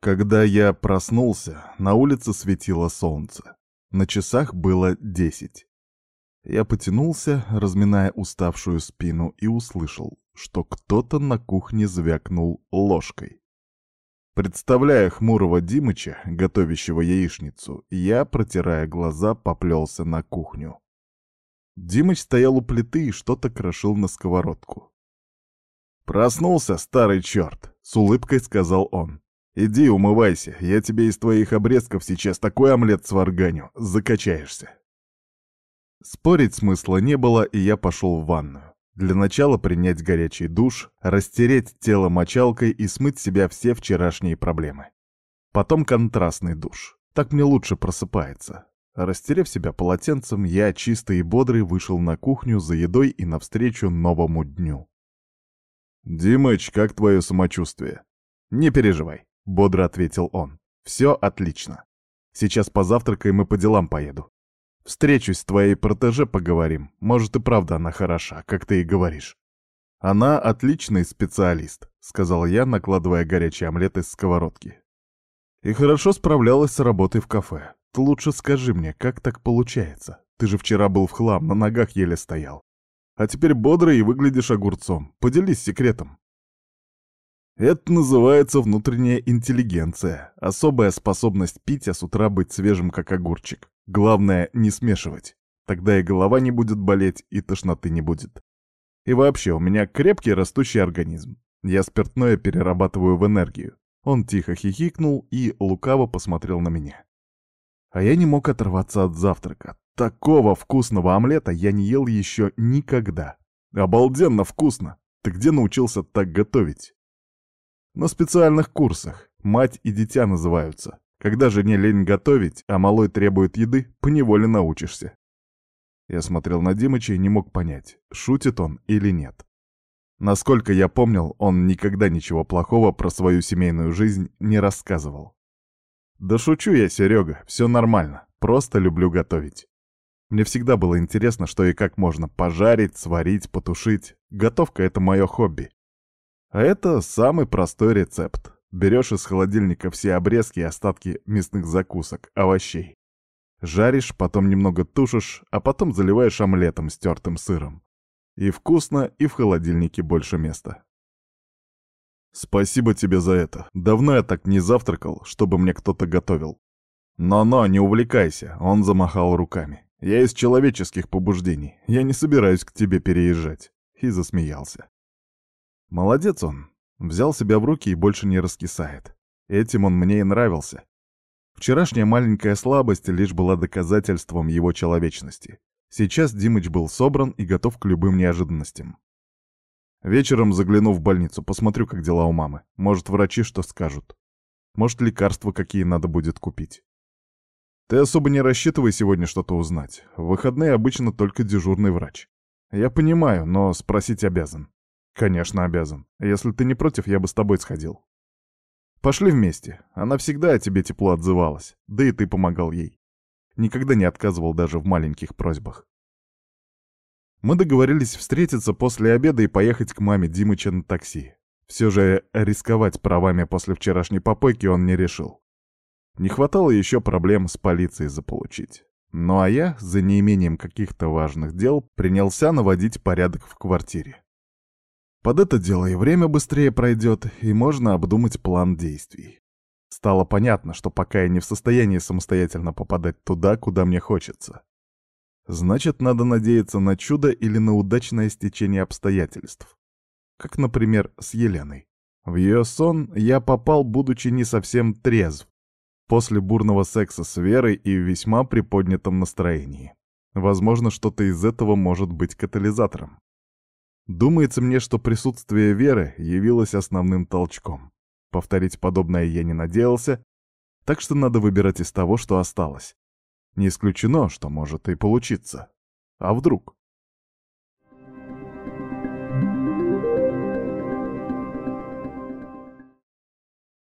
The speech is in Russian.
Когда я проснулся, на улице светило солнце. На часах было десять. Я потянулся, разминая уставшую спину, и услышал, что кто-то на кухне звякнул ложкой. Представляя хмурого Димыча, готовящего яичницу, я, протирая глаза, поплелся на кухню. Димыч стоял у плиты и что-то крошил на сковородку. «Проснулся, старый черт!» — с улыбкой сказал он. «Иди умывайся, я тебе из твоих обрезков сейчас такой омлет сварганю, закачаешься». Спорить смысла не было, и я пошел в ванную. Для начала принять горячий душ, растереть тело мочалкой и смыть себя все вчерашние проблемы. Потом контрастный душ. Так мне лучше просыпается. Растерев себя полотенцем, я чистый и бодрый вышел на кухню за едой и навстречу новому дню. «Димыч, как твое самочувствие?» «Не переживай», — бодро ответил он. «Все отлично. Сейчас позавтракаем и по делам поеду. Встречусь с твоей протеже, поговорим. Может, и правда она хороша, как ты и говоришь». «Она отличный специалист», — сказал я, накладывая горячий омлет из сковородки. «И хорошо справлялась с работой в кафе. Ты лучше скажи мне, как так получается? Ты же вчера был в хлам, на ногах еле стоял. А теперь бодрый и выглядишь огурцом. Поделись секретом». Это называется внутренняя интеллигенция, особая способность пить, а с утра быть свежим, как огурчик. Главное, не смешивать. Тогда и голова не будет болеть, и тошноты не будет. И вообще, у меня крепкий растущий организм. Я спиртное перерабатываю в энергию. Он тихо хихикнул и лукаво посмотрел на меня. А я не мог оторваться от завтрака. Такого вкусного омлета я не ел еще никогда. Обалденно вкусно! Ты где научился так готовить? На специальных курсах. Мать и дитя называются. Когда жене лень готовить, а малой требует еды, поневоле научишься. Я смотрел на Димыча и не мог понять, шутит он или нет. Насколько я помнил, он никогда ничего плохого про свою семейную жизнь не рассказывал. Да шучу я, Серега, все нормально, просто люблю готовить. Мне всегда было интересно, что и как можно пожарить, сварить, потушить. Готовка — это мое хобби. А это самый простой рецепт. Берешь из холодильника все обрезки и остатки мясных закусок, овощей. Жаришь, потом немного тушишь, а потом заливаешь омлетом с тертым сыром. И вкусно, и в холодильнике больше места. Спасибо тебе за это. Давно я так не завтракал, чтобы мне кто-то готовил. Но-но, не увлекайся, он замахал руками. Я из человеческих побуждений, я не собираюсь к тебе переезжать. И засмеялся. Молодец он. Взял себя в руки и больше не раскисает. Этим он мне и нравился. Вчерашняя маленькая слабость лишь была доказательством его человечности. Сейчас Димыч был собран и готов к любым неожиданностям. Вечером загляну в больницу, посмотрю, как дела у мамы. Может, врачи что скажут. Может, лекарства какие надо будет купить. Ты особо не рассчитывай сегодня что-то узнать. В выходные обычно только дежурный врач. Я понимаю, но спросить обязан. Конечно, обязан. Если ты не против, я бы с тобой сходил. Пошли вместе. Она всегда о тебе тепло отзывалась. Да и ты помогал ей. Никогда не отказывал даже в маленьких просьбах. Мы договорились встретиться после обеда и поехать к маме Димыча на такси. Все же рисковать правами после вчерашней попойки он не решил. Не хватало еще проблем с полицией заполучить. Ну а я, за неимением каких-то важных дел, принялся наводить порядок в квартире. Под это дело и время быстрее пройдет, и можно обдумать план действий. Стало понятно, что пока я не в состоянии самостоятельно попадать туда, куда мне хочется. Значит, надо надеяться на чудо или на удачное стечение обстоятельств. Как, например, с Еленой. В ее сон я попал, будучи не совсем трезв, после бурного секса с Верой и в весьма приподнятом настроении. Возможно, что-то из этого может быть катализатором. Думается мне, что присутствие Веры явилось основным толчком. Повторить подобное я не надеялся, так что надо выбирать из того, что осталось. Не исключено, что может и получиться. А вдруг?